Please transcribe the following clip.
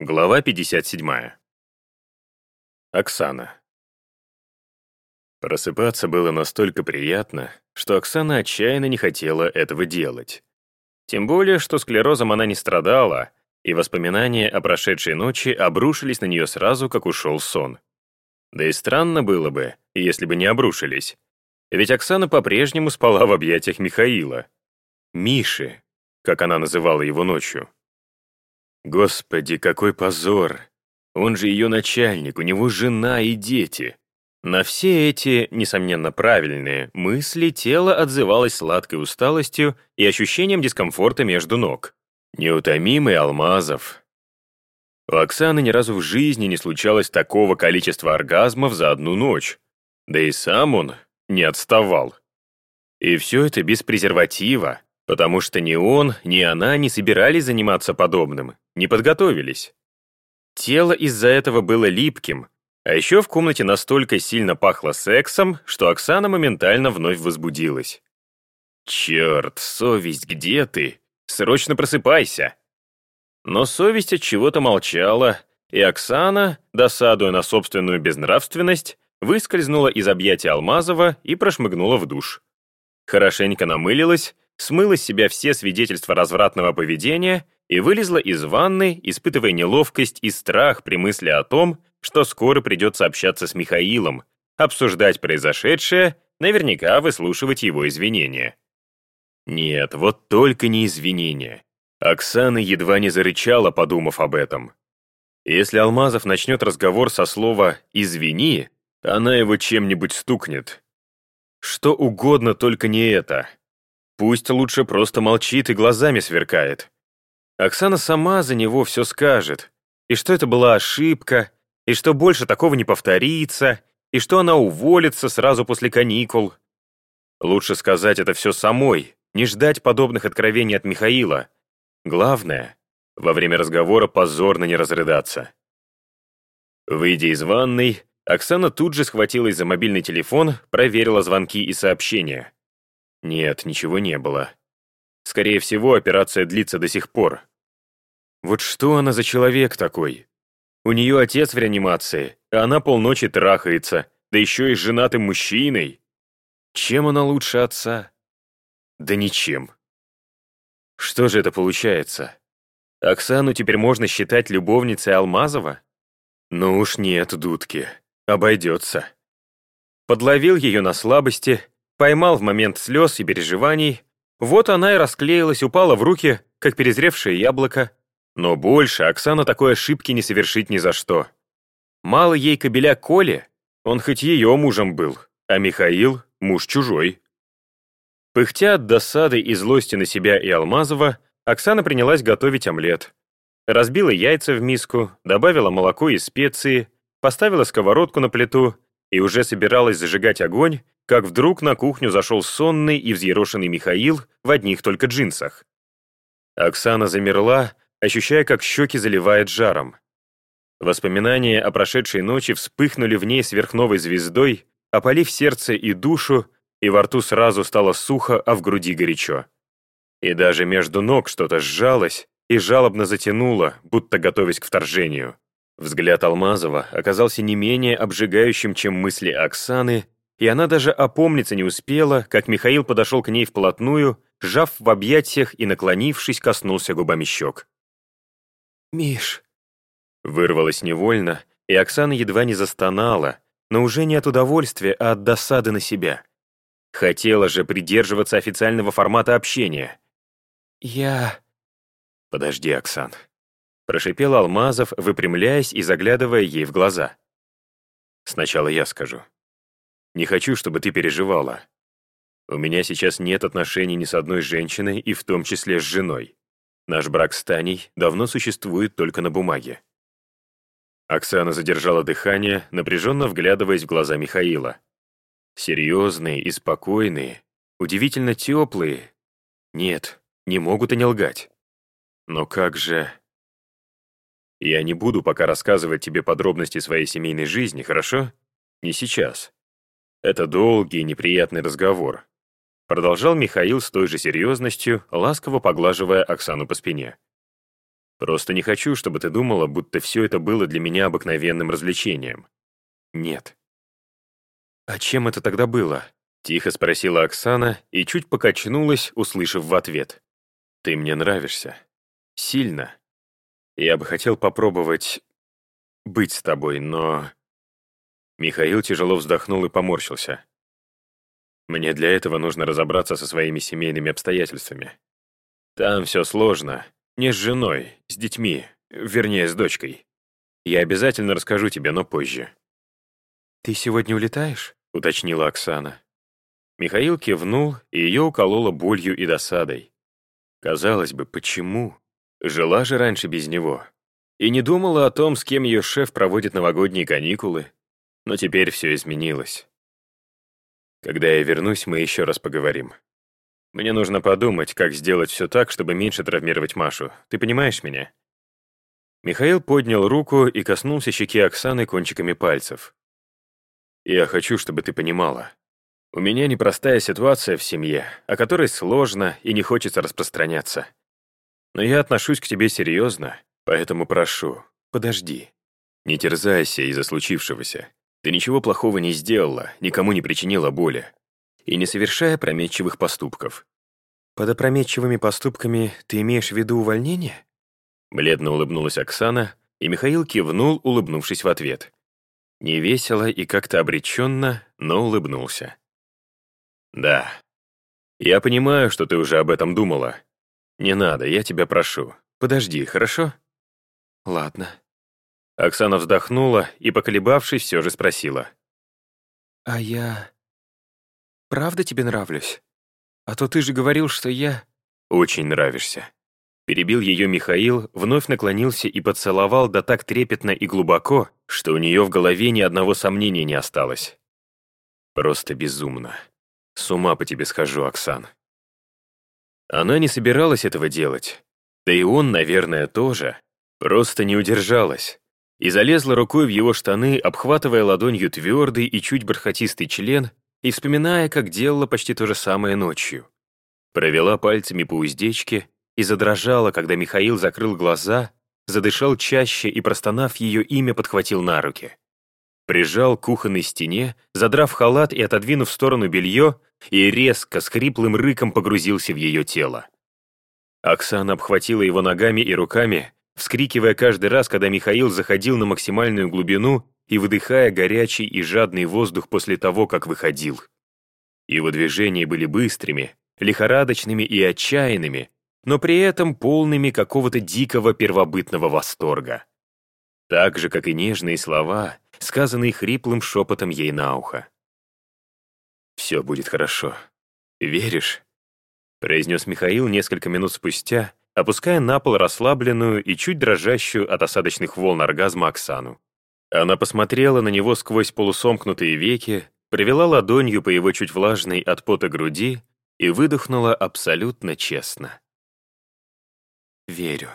Глава 57. Оксана. Просыпаться было настолько приятно, что Оксана отчаянно не хотела этого делать. Тем более, что склерозом она не страдала, и воспоминания о прошедшей ночи обрушились на нее сразу, как ушел сон. Да и странно было бы, если бы не обрушились. Ведь Оксана по-прежнему спала в объятиях Михаила. Миши, как она называла его ночью. Господи, какой позор! Он же ее начальник, у него жена и дети. На все эти, несомненно, правильные мысли тело отзывалось сладкой усталостью и ощущением дискомфорта между ног. Неутомимый Алмазов. У Оксаны ни разу в жизни не случалось такого количества оргазмов за одну ночь. Да и сам он не отставал. И все это без презерватива, потому что ни он, ни она не собирались заниматься подобным, не подготовились. Тело из-за этого было липким, а еще в комнате настолько сильно пахло сексом, что Оксана моментально вновь возбудилась. «Черт, совесть, где ты? Срочно просыпайся!» Но совесть от чего-то молчала, и Оксана, досадуя на собственную безнравственность, выскользнула из объятия Алмазова и прошмыгнула в душ. Хорошенько намылилась, смыла с себя все свидетельства развратного поведения и вылезла из ванны, испытывая неловкость и страх при мысли о том, что скоро придется общаться с Михаилом, обсуждать произошедшее, наверняка выслушивать его извинения. Нет, вот только не извинения. Оксана едва не зарычала, подумав об этом. Если Алмазов начнет разговор со слова «извини», она его чем-нибудь стукнет. Что угодно, только не это. Пусть лучше просто молчит и глазами сверкает. Оксана сама за него все скажет. И что это была ошибка, и что больше такого не повторится, и что она уволится сразу после каникул. Лучше сказать это все самой, не ждать подобных откровений от Михаила. Главное, во время разговора позорно не разрыдаться. Выйдя из ванной, Оксана тут же схватилась за мобильный телефон, проверила звонки и сообщения. Нет, ничего не было. Скорее всего, операция длится до сих пор. Вот что она за человек такой? У нее отец в реанимации, а она полночи трахается, да еще и с женатым мужчиной. Чем она лучше отца? Да ничем. Что же это получается? Оксану теперь можно считать любовницей Алмазова? Ну уж нет, дудки, обойдется. Подловил ее на слабости, поймал в момент слез и переживаний, вот она и расклеилась, упала в руки, как перезревшее яблоко. Но больше Оксана такой ошибки не совершит ни за что. Мало ей кобеля Коли, он хоть ее мужем был, а Михаил — муж чужой. Пыхтя от досады и злости на себя и Алмазова, Оксана принялась готовить омлет. Разбила яйца в миску, добавила молоко и специи, поставила сковородку на плиту и уже собиралась зажигать огонь, как вдруг на кухню зашел сонный и взъерошенный Михаил в одних только джинсах. Оксана замерла, ощущая, как щеки заливает жаром. Воспоминания о прошедшей ночи вспыхнули в ней сверхновой звездой, опалив сердце и душу, и во рту сразу стало сухо, а в груди горячо. И даже между ног что-то сжалось и жалобно затянуло, будто готовясь к вторжению. Взгляд Алмазова оказался не менее обжигающим, чем мысли Оксаны, и она даже опомниться не успела, как Михаил подошел к ней вплотную, сжав в объятиях и наклонившись, коснулся губами щек. «Миш!» Вырвалось невольно, и Оксана едва не застонала, но уже не от удовольствия, а от досады на себя. Хотела же придерживаться официального формата общения. «Я...» «Подожди, Оксан», — прошипел Алмазов, выпрямляясь и заглядывая ей в глаза. «Сначала я скажу. Не хочу, чтобы ты переживала. У меня сейчас нет отношений ни с одной женщиной, и в том числе с женой. Наш брак с Таней давно существует только на бумаге. Оксана задержала дыхание, напряженно вглядываясь в глаза Михаила. Серьезные и спокойные, удивительно теплые. Нет, не могут и не лгать. Но как же... Я не буду пока рассказывать тебе подробности своей семейной жизни, хорошо? Не сейчас. Это долгий и неприятный разговор. Продолжал Михаил с той же серьезностью, ласково поглаживая Оксану по спине. Просто не хочу, чтобы ты думала, будто все это было для меня обыкновенным развлечением. Нет. А чем это тогда было? Тихо спросила Оксана и чуть покачнулась, услышав в ответ. Ты мне нравишься. Сильно. Я бы хотел попробовать быть с тобой, но... Михаил тяжело вздохнул и поморщился. Мне для этого нужно разобраться со своими семейными обстоятельствами. Там все сложно. Не с женой, с детьми, вернее, с дочкой. Я обязательно расскажу тебе, но позже. «Ты сегодня улетаешь?» — уточнила Оксана. Михаил кивнул, и ее укололо болью и досадой. Казалось бы, почему? Жила же раньше без него. И не думала о том, с кем ее шеф проводит новогодние каникулы. Но теперь все изменилось. Когда я вернусь, мы еще раз поговорим. Мне нужно подумать, как сделать все так, чтобы меньше травмировать Машу. Ты понимаешь меня?» Михаил поднял руку и коснулся щеки Оксаны кончиками пальцев. «Я хочу, чтобы ты понимала. У меня непростая ситуация в семье, о которой сложно и не хочется распространяться. Но я отношусь к тебе серьезно, поэтому прошу, подожди. Не терзайся из-за случившегося. Ты ничего плохого не сделала, никому не причинила боли. И не совершая опрометчивых поступков. Под опрометчивыми поступками ты имеешь в виду увольнение? Бледно улыбнулась Оксана, и Михаил кивнул, улыбнувшись в ответ. Невесело и как-то обреченно, но улыбнулся. «Да. Я понимаю, что ты уже об этом думала. Не надо, я тебя прошу. Подожди, хорошо?» «Ладно», Оксана вздохнула и, поколебавшись, все же спросила. «А я... правда тебе нравлюсь? А то ты же говорил, что я...» «Очень нравишься». Перебил ее Михаил, вновь наклонился и поцеловал да так трепетно и глубоко, что у нее в голове ни одного сомнения не осталось. Просто безумно. С ума по тебе схожу, Оксан. Она не собиралась этого делать. Да и он, наверное, тоже. Просто не удержалась и залезла рукой в его штаны, обхватывая ладонью твердый и чуть бархатистый член и вспоминая, как делала почти то же самое ночью. Провела пальцами по уздечке и задрожала, когда Михаил закрыл глаза, задышал чаще и, простонав ее имя, подхватил на руки. Прижал к кухонной стене, задрав халат и отодвинув в сторону белье, и резко, с хриплым рыком погрузился в ее тело. Оксана обхватила его ногами и руками, вскрикивая каждый раз, когда Михаил заходил на максимальную глубину и выдыхая горячий и жадный воздух после того, как выходил. Его движения были быстрыми, лихорадочными и отчаянными, но при этом полными какого-то дикого первобытного восторга. Так же, как и нежные слова, сказанные хриплым шепотом ей на ухо. «Все будет хорошо. Веришь?» произнес Михаил несколько минут спустя, опуская на пол расслабленную и чуть дрожащую от осадочных волн оргазма Оксану. Она посмотрела на него сквозь полусомкнутые веки, провела ладонью по его чуть влажной от пота груди и выдохнула абсолютно честно. «Верю».